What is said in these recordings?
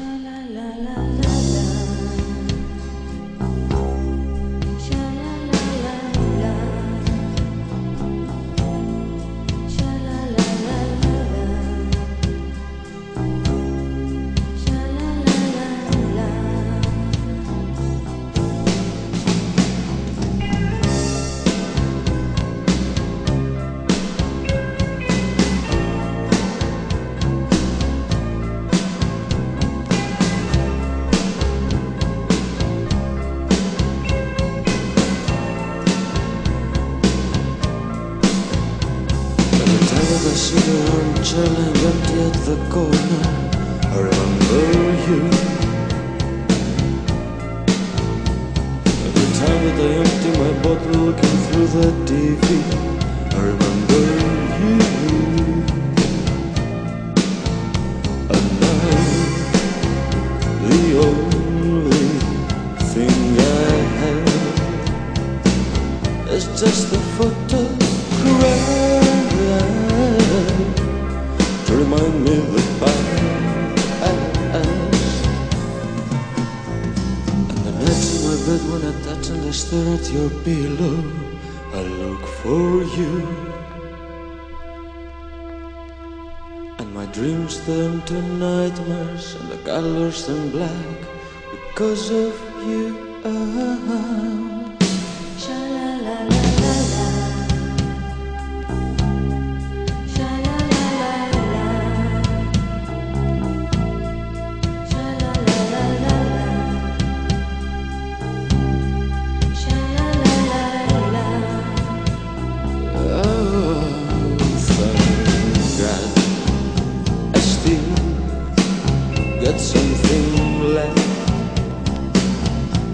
Every chilling empty at the corner, I remember you. Every time that I empty my bottle looking through the TV, I remember you. And now, the only thing I have is just the bed when I touch and I stare at your pillow, I look for you. And my dreams turn to nightmares and the colors turn black because of you. Got something left.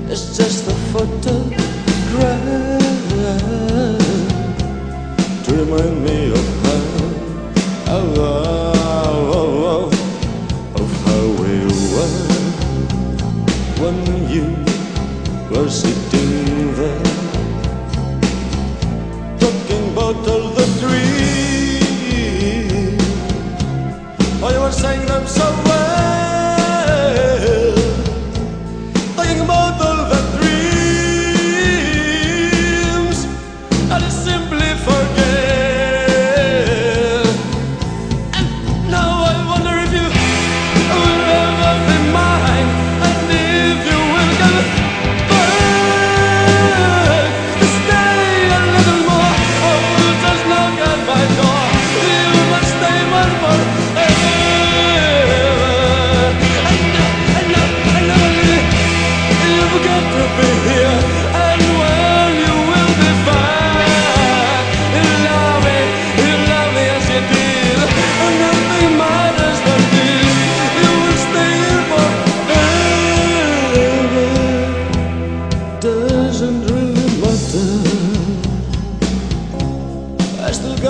It's just a photograph to remind me of how, oh, oh, oh, of how we were when you were sitting there talking about all the dreams. Oh, you were saying them so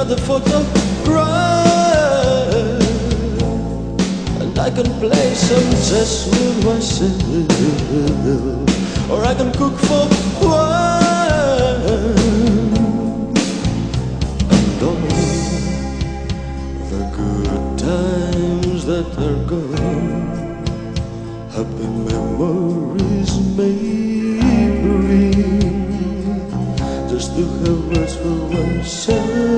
The photograph, and I can play some chess with myself, or I can cook for one. And all the good times that are gone happy memories may bring just to have words for myself